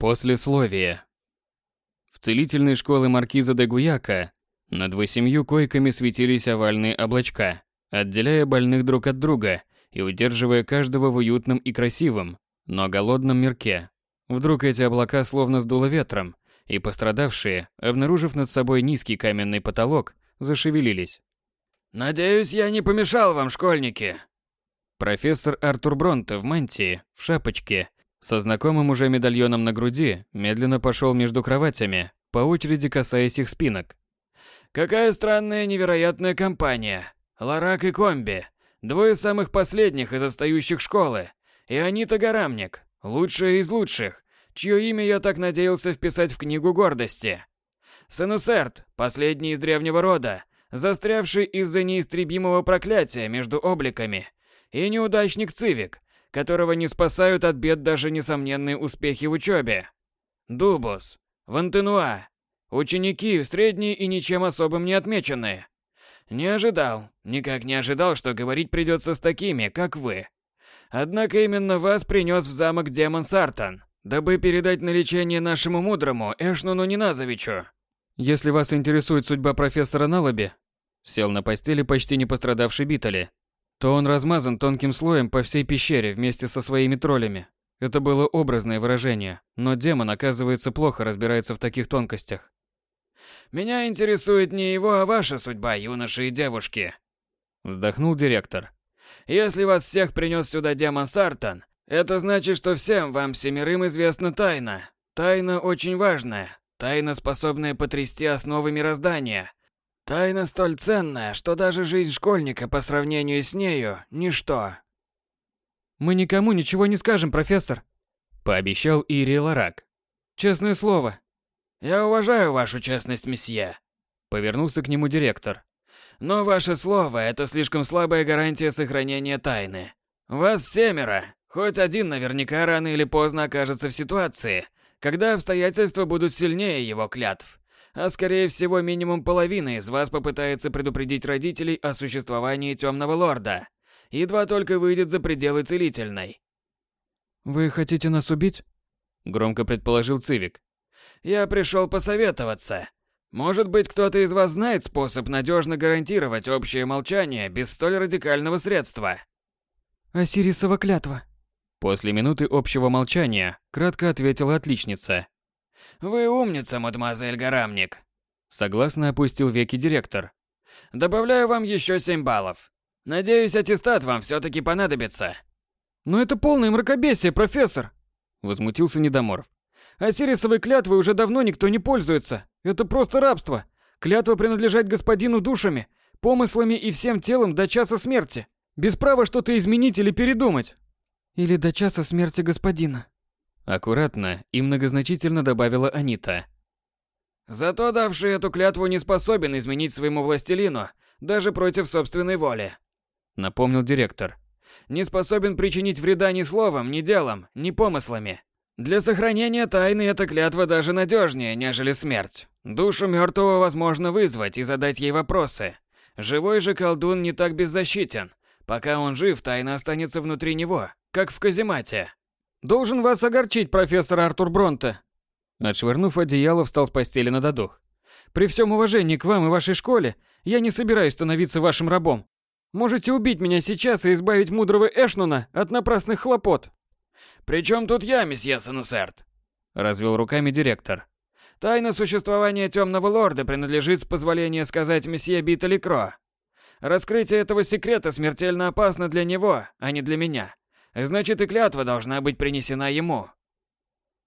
Послесловие. В целительной школе маркиза де Гуяка над восемью койками светились овальные облачка, отделяя больных друг от друга и удерживая каждого в уютном и красивом, но голодном мирке. Вдруг эти облака словно сдуло ветром, и пострадавшие, обнаружив над собой низкий каменный потолок, зашевелились. «Надеюсь, я не помешал вам, школьники?» Профессор Артур Бронте в мантии, в шапочке, со знакомым уже медальоном на груди, медленно пошел между кроватями, по очереди касаясь их спинок. «Какая странная невероятная компания. Ларак и Комби. Двое самых последних из остающих школы. И Анита Гарамник, лучшая из лучших, чье имя я так надеялся вписать в книгу гордости. Сенусерт, последний из древнего рода, застрявший из-за неистребимого проклятия между обликами, и неудачник Цивик, которого не спасают от бед даже несомненные успехи в учебе. Дубус, Вантенуа, ученики средние и ничем особым не отмеченные. Не ожидал, никак не ожидал, что говорить придется с такими, как вы. Однако именно вас принес в замок демон Сартан, дабы передать на лечение нашему мудрому Эшнуну Ниназовичу. Если вас интересует судьба профессора Налаби, сел на постели почти не пострадавший Битали, то он размазан тонким слоем по всей пещере вместе со своими троллями. Это было образное выражение, но демон, оказывается, плохо разбирается в таких тонкостях. Меня интересует не его, а ваша судьба, юноши и девушки. Вздохнул директор. Если вас всех принес сюда демон Сартан, это значит, что всем вам семерым известна тайна. Тайна очень важная. Тайна, способная потрясти основы мироздания. Тайна столь ценная, что даже жизнь школьника по сравнению с нею – ничто. «Мы никому ничего не скажем, профессор», – пообещал Ири Ларак. «Честное слово». «Я уважаю вашу честность, месье», – повернулся к нему директор. «Но ваше слово – это слишком слабая гарантия сохранения тайны. Вас семеро, хоть один наверняка рано или поздно окажется в ситуации, когда обстоятельства будут сильнее его клятв а скорее всего минимум половина из вас попытается предупредить родителей о существовании Темного Лорда. Едва только выйдет за пределы целительной. «Вы хотите нас убить?» Громко предположил Цивик. «Я пришел посоветоваться. Может быть, кто-то из вас знает способ надежно гарантировать общее молчание без столь радикального средства?» «Осирисова клятва». После минуты общего молчания кратко ответила отличница. Вы умница, мадемуазель Гарамник. Согласно опустил веки директор. Добавляю вам еще семь баллов. Надеюсь, аттестат вам все-таки понадобится. Но это полное мракобесие, профессор. Возмутился Недоморов. А Сирисовой клятвой уже давно никто не пользуется. Это просто рабство. Клятва принадлежать господину душами, помыслами и всем телом до часа смерти. Без права что-то изменить или передумать. Или до часа смерти господина. Аккуратно и многозначительно добавила Анита. Зато давший эту клятву не способен изменить своему властелину, даже против собственной воли. Напомнил директор. Не способен причинить вреда ни словом, ни делом, ни помыслами. Для сохранения тайны эта клятва даже надежнее, нежели смерть. Душу мертвого возможно вызвать и задать ей вопросы. Живой же колдун не так беззащитен. Пока он жив, тайна останется внутри него, как в каземате. Должен вас огорчить, профессор Артур Бронте. Отшвырнув одеяло, встал с постели на додух. При всем уважении к вам и вашей школе, я не собираюсь становиться вашим рабом. Можете убить меня сейчас и избавить мудрого Эшнуна от напрасных хлопот. «При чем тут я, месье Санусерт?» Развел руками директор. «Тайна существования Темного Лорда принадлежит, с позволения сказать, месье Биттели Кро. Раскрытие этого секрета смертельно опасно для него, а не для меня. Значит, и клятва должна быть принесена ему.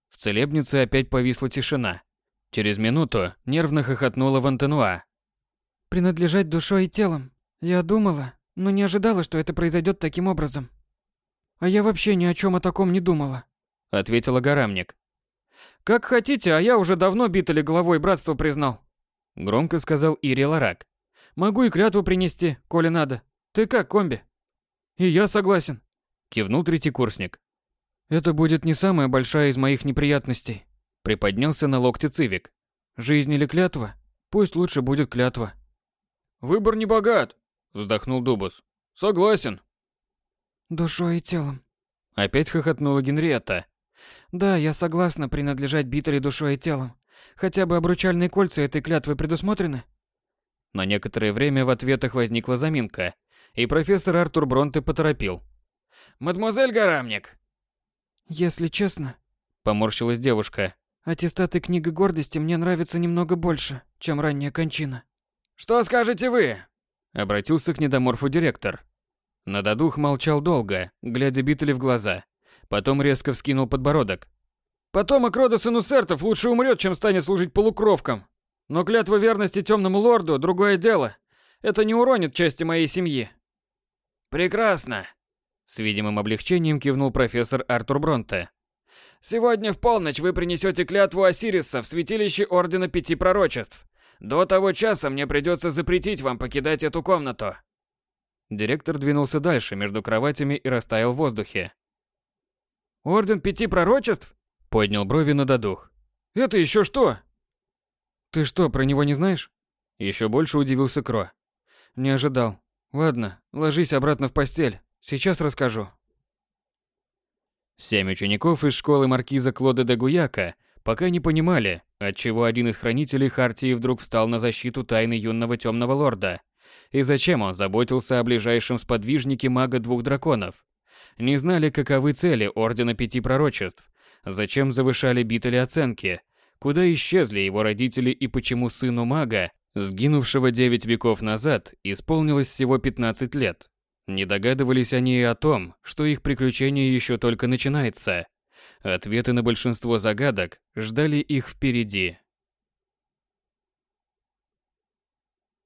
В целебнице опять повисла тишина. Через минуту нервно хохотнула Вантенуа. «Принадлежать душой и телом. Я думала, но не ожидала, что это произойдет таким образом. А я вообще ни о чем о таком не думала», — ответила Гарамник. «Как хотите, а я уже давно битали головой братство признал», — громко сказал Ири Ларак. «Могу и клятву принести, коли надо. Ты как, комби?» «И я согласен», кивнул третий курсник. Это будет не самая большая из моих неприятностей, приподнялся на локте Цивик. Жизнь или клятва? Пусть лучше будет клятва. Выбор не богат, вздохнул Дубус. Согласен. Душой и телом. Опять хохотнула Генриетта. Да, я согласна принадлежать Битали душой и телом. Хотя бы обручальные кольца этой клятвы предусмотрены? На некоторое время в ответах возникла заминка, и профессор Артур Бронте поторопил. «Мадемуазель Гарамник!» «Если честно...» — поморщилась девушка. «Аттестаты книга гордости мне нравятся немного больше, чем ранняя кончина». «Что скажете вы?» — обратился к недоморфу директор. Нададух молчал долго, глядя Битали в глаза. Потом резко вскинул подбородок. «Потомок рода Сенусертов лучше умрет, чем станет служить полукровкам. Но клятва верности темному лорду – другое дело. Это не уронит части моей семьи». «Прекрасно!» С видимым облегчением кивнул профессор Артур Бронте. «Сегодня в полночь вы принесете клятву Осириса в святилище Ордена Пяти Пророчеств. До того часа мне придется запретить вам покидать эту комнату». Директор двинулся дальше между кроватями и растаял в воздухе. «Орден Пяти Пророчеств?» – поднял брови на додух. «Это еще что?» «Ты что, про него не знаешь?» Еще больше удивился Кро. «Не ожидал. Ладно, ложись обратно в постель. Сейчас расскажу». Семь учеников из школы маркиза Клода де Гуяка пока не понимали, отчего один из хранителей Хартии вдруг встал на защиту тайны юного темного лорда, и зачем он заботился о ближайшем сподвижнике мага двух драконов. Не знали, каковы цели Ордена Пяти Пророчеств, зачем завышали Битали оценки, куда исчезли его родители и почему сыну мага, сгинувшего девять веков назад, исполнилось всего 15 лет. Не догадывались они и о том, что их приключение еще только начинается. Ответы на большинство загадок ждали их впереди.